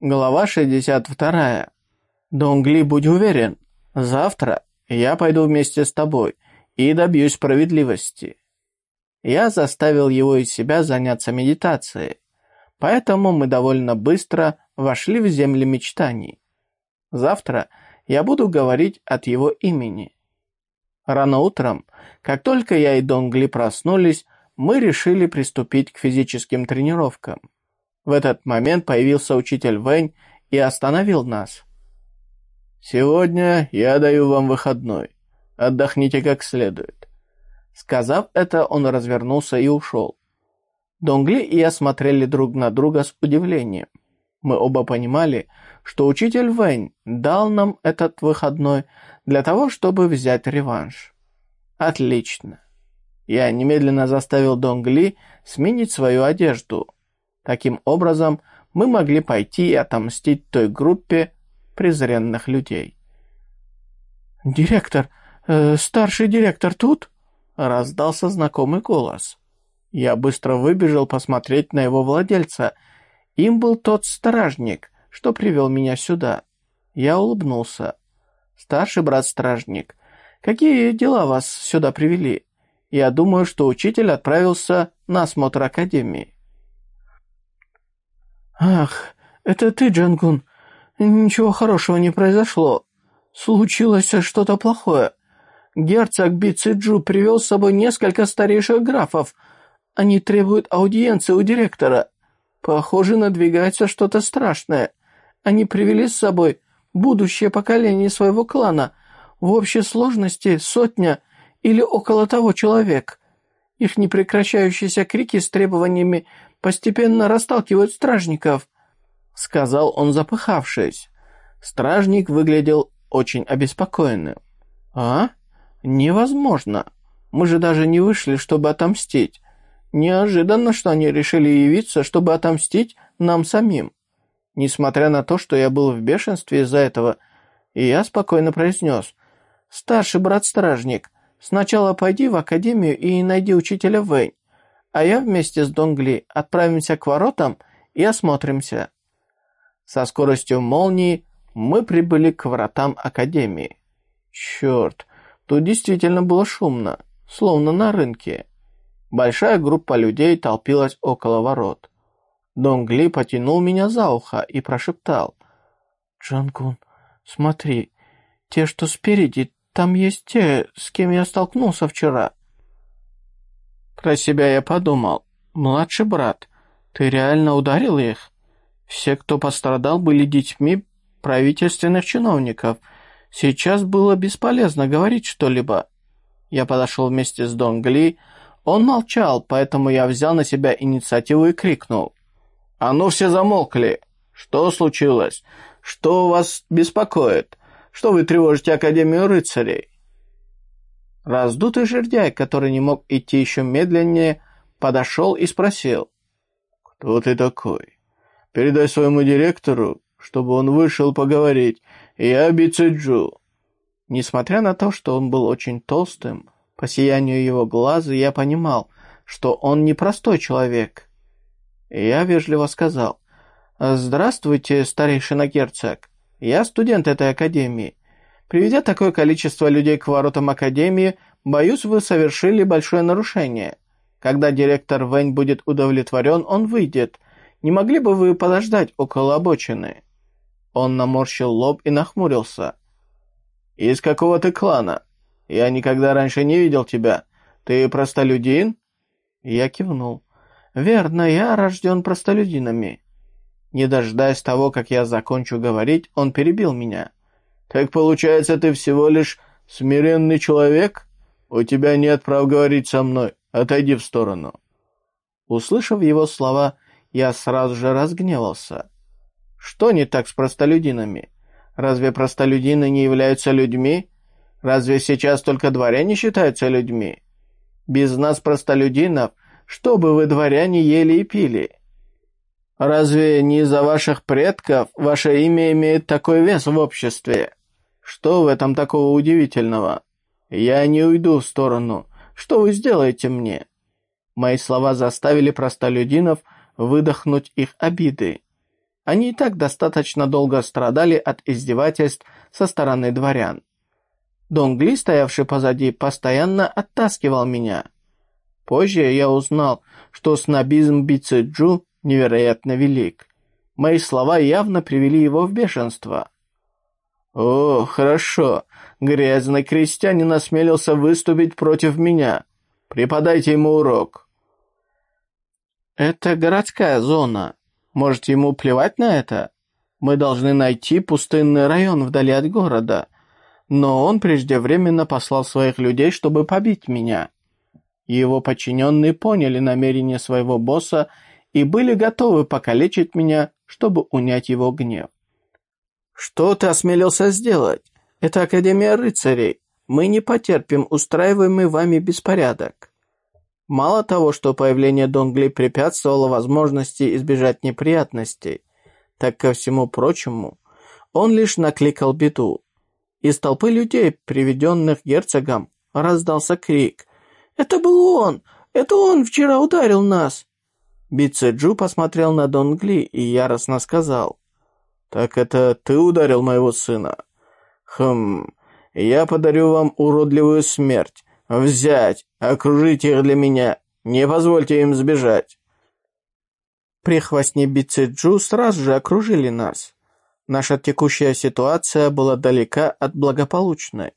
Глава 62. Донгли, будь уверен, завтра я пойду вместе с тобой и добьюсь справедливости. Я заставил его из себя заняться медитацией, поэтому мы довольно быстро вошли в земли мечтаний. Завтра я буду говорить от его имени. Рано утром, как только я и Донгли проснулись, мы решили приступить к физическим тренировкам. В этот момент появился учитель Вэнь и остановил нас. «Сегодня я даю вам выходной. Отдохните как следует». Сказав это, он развернулся и ушел. Донгли и я смотрели друг на друга с удивлением. Мы оба понимали, что учитель Вэнь дал нам этот выходной для того, чтобы взять реванш. Отлично. Я немедленно заставил Донгли сменить свою одежду, Таким образом, мы могли пойти и отомстить той группе презренных людей. «Директор, э, старший директор тут?» — раздался знакомый голос. Я быстро выбежал посмотреть на его владельца. Им был тот стражник, что привел меня сюда. Я улыбнулся. «Старший брат-стражник, какие дела вас сюда привели? Я думаю, что учитель отправился на осмотр Академии». «Ах, это ты, Джангун. Ничего хорошего не произошло. Случилось что-то плохое. Герцог Бициджу привел с собой несколько старейших графов. Они требуют аудиенции у директора. Похоже, надвигается что-то страшное. Они привели с собой будущее поколение своего клана. В общей сложности сотня или около того человек. Их непрекращающиеся крики с требованиями постепенно расталкивают стражников», — сказал он, запыхавшись. Стражник выглядел очень обеспокоенным. «А? Невозможно. Мы же даже не вышли, чтобы отомстить. Неожиданно, что они решили явиться, чтобы отомстить нам самим. Несмотря на то, что я был в бешенстве из-за этого, я спокойно произнес, «Старший брат-стражник, сначала пойди в академию и найди учителя Вэнь а я вместе с Донгли отправимся к воротам и осмотримся. Со скоростью молнии мы прибыли к вратам Академии. Черт, тут действительно было шумно, словно на рынке. Большая группа людей толпилась около ворот. Донгли потянул меня за ухо и прошептал. «Джангун, смотри, те, что спереди, там есть те, с кем я столкнулся вчера». Про себя я подумал. «Младший брат, ты реально ударил их?» Все, кто пострадал, были детьми правительственных чиновников. Сейчас было бесполезно говорить что-либо. Я подошел вместе с Донгли. Он молчал, поэтому я взял на себя инициативу и крикнул. «А ну все замолкли! Что случилось? Что вас беспокоит? Что вы тревожите Академию рыцарей?» Раздутый жердяй, который не мог идти еще медленнее, подошел и спросил. «Кто ты такой? Передай своему директору, чтобы он вышел поговорить. Я Бицеджу». Несмотря на то, что он был очень толстым, по сиянию его глаза я понимал, что он непростой человек. Я вежливо сказал, «Здравствуйте, старейшина герцог. Я студент этой академии. Приведя такое количество людей к воротам Академии, боюсь, вы совершили большое нарушение. Когда директор Вэнь будет удовлетворен, он выйдет. Не могли бы вы подождать около обочины?» Он наморщил лоб и нахмурился. «Из какого ты клана? Я никогда раньше не видел тебя. Ты простолюдин?» Я кивнул. «Верно, я рожден простолюдинами». Не дожидаясь того, как я закончу говорить, он перебил меня. Так получается, ты всего лишь смиренный человек? У тебя нет прав говорить со мной. Отойди в сторону». Услышав его слова, я сразу же разгневался. Что не так с простолюдинами? Разве простолюдины не являются людьми? Разве сейчас только дворяне считаются людьми? Без нас, простолюдинов, что бы вы, дворяне, ели и пили? Разве не из-за ваших предков ваше имя имеет такой вес в обществе? Что в этом такого удивительного? Я не уйду в сторону. Что вы сделаете мне?» Мои слова заставили простолюдинов выдохнуть их обиды. Они и так достаточно долго страдали от издевательств со стороны дворян. Донгли, стоявший позади, постоянно оттаскивал меня. Позже я узнал, что снобизм Бицеджу невероятно велик. Мои слова явно привели его в бешенство. «О, хорошо. Грязный крестьянин осмелился выступить против меня. Преподайте ему урок». «Это городская зона. Может, ему плевать на это? Мы должны найти пустынный район вдали от города. Но он преждевременно послал своих людей, чтобы побить меня». Его подчиненные поняли намерение своего босса и были готовы покалечить меня, чтобы унять его гнев. «Что ты осмелился сделать? Это Академия рыцарей. Мы не потерпим устраиваемый вами беспорядок». Мало того, что появление Донгли препятствовало возможности избежать неприятностей, так ко всему прочему, он лишь накликал беду. Из толпы людей, приведенных герцогом, раздался крик. «Это был он! Это он вчера ударил нас!» Бицеджу посмотрел на Донгли и яростно сказал. «Так это ты ударил моего сына?» «Хм, я подарю вам уродливую смерть. Взять, окружите их для меня. Не позвольте им сбежать». Прихвостни Бицеджу сразу же окружили нас. Наша текущая ситуация была далека от благополучной.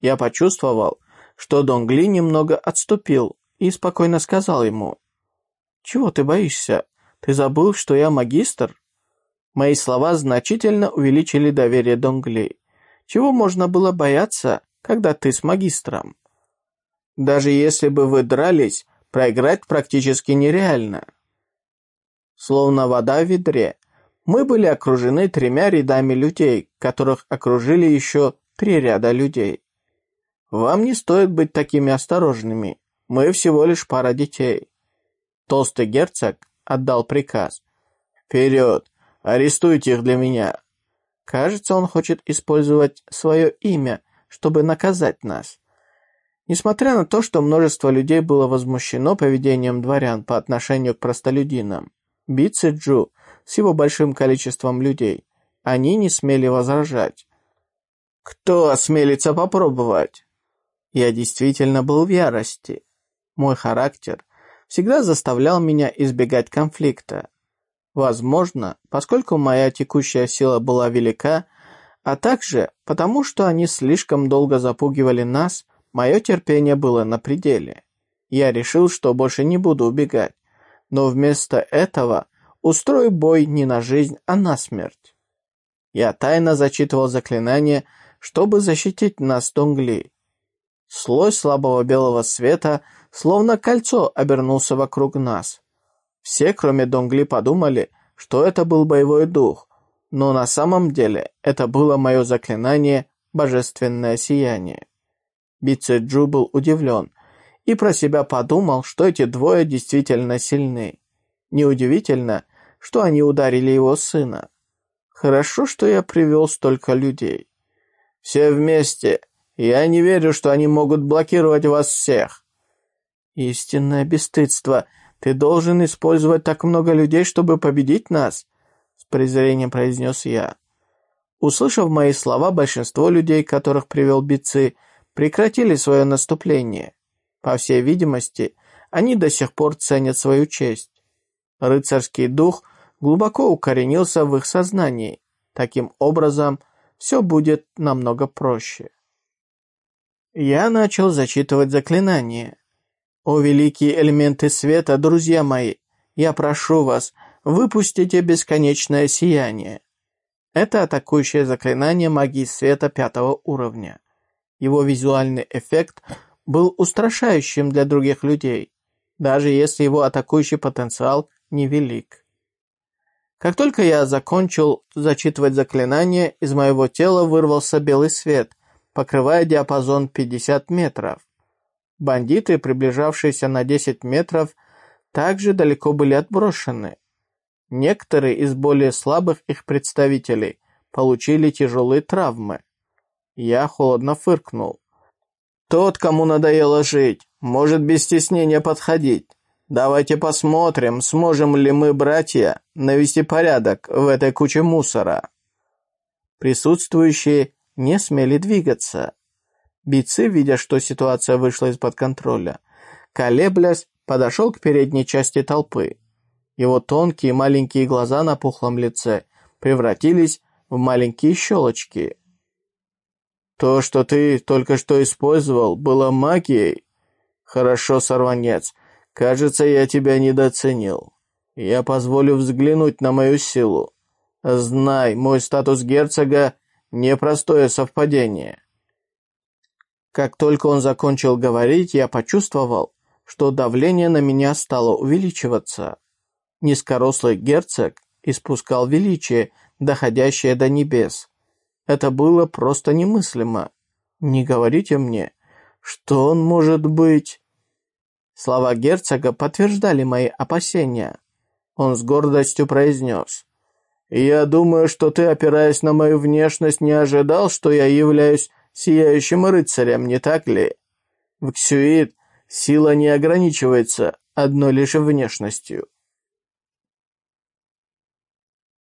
Я почувствовал, что Донгли немного отступил и спокойно сказал ему, «Чего ты боишься? Ты забыл, что я магистр?» Мои слова значительно увеличили доверие Донгли. Чего можно было бояться, когда ты с магистром? Даже если бы вы дрались, проиграть практически нереально. Словно вода в ведре, мы были окружены тремя рядами людей, которых окружили еще три ряда людей. Вам не стоит быть такими осторожными. Мы всего лишь пара детей. Толстый герцог отдал приказ. Вперед! Арестуйте их для меня. Кажется, он хочет использовать свое имя, чтобы наказать нас. Несмотря на то, что множество людей было возмущено поведением дворян по отношению к простолюдинам, Битси Джу с его большим количеством людей, они не смели возражать. «Кто осмелится попробовать?» Я действительно был в ярости. Мой характер всегда заставлял меня избегать конфликта. Возможно, поскольку моя текущая сила была велика, а также потому, что они слишком долго запугивали нас, мое терпение было на пределе. Я решил, что больше не буду убегать, но вместо этого устрою бой не на жизнь, а на смерть. Я тайно зачитывал заклинание, чтобы защитить нас Донгли. Слой слабого белого света, словно кольцо, обернулся вокруг нас. Все, кроме Донгли, подумали, что это был боевой дух, но на самом деле это было мое заклинание «Божественное сияние». Бицеджу был удивлен и про себя подумал, что эти двое действительно сильны. Неудивительно, что они ударили его сына. Хорошо, что я привел столько людей. Все вместе я не верю, что они могут блокировать вас всех. Истинное бесстыдство. Ты должен использовать так много людей, чтобы победить нас, с презрением произнес я. Услышав мои слова, большинство людей, которых привел Бицы, прекратили свое наступление. По всей видимости, они до сих пор ценят свою честь. Рыцарский дух глубоко укоренился в их сознании. Таким образом, все будет намного проще. Я начал зачитывать заклинание. «О великие элементы света, друзья мои, я прошу вас, выпустите бесконечное сияние». Это атакующее заклинание магии света пятого уровня. Его визуальный эффект был устрашающим для других людей, даже если его атакующий потенциал невелик. Как только я закончил зачитывать заклинание, из моего тела вырвался белый свет, покрывая диапазон 50 метров. Бандиты, приближавшиеся на 10 метров, также далеко были отброшены. Некоторые из более слабых их представителей получили тяжелые травмы. Я холодно фыркнул. «Тот, кому надоело жить, может без стеснения подходить. Давайте посмотрим, сможем ли мы, братья, навести порядок в этой куче мусора». Присутствующие не смели двигаться. Бицы, видя, что ситуация вышла из-под контроля, колеблясь, подошел к передней части толпы. Его тонкие маленькие глаза на пухлом лице превратились в маленькие щелочки. «То, что ты только что использовал, было магией?» «Хорошо, сорванец. Кажется, я тебя недооценил. Я позволю взглянуть на мою силу. Знай, мой статус герцога — непростое совпадение». Как только он закончил говорить, я почувствовал, что давление на меня стало увеличиваться. Низкорослый герцог испускал величие, доходящее до небес. Это было просто немыслимо. Не говорите мне, что он может быть... Слова герцога подтверждали мои опасения. Он с гордостью произнес. «Я думаю, что ты, опираясь на мою внешность, не ожидал, что я являюсь сияющим рыцарем, не так ли? В Ксюит сила не ограничивается одной лишь внешностью.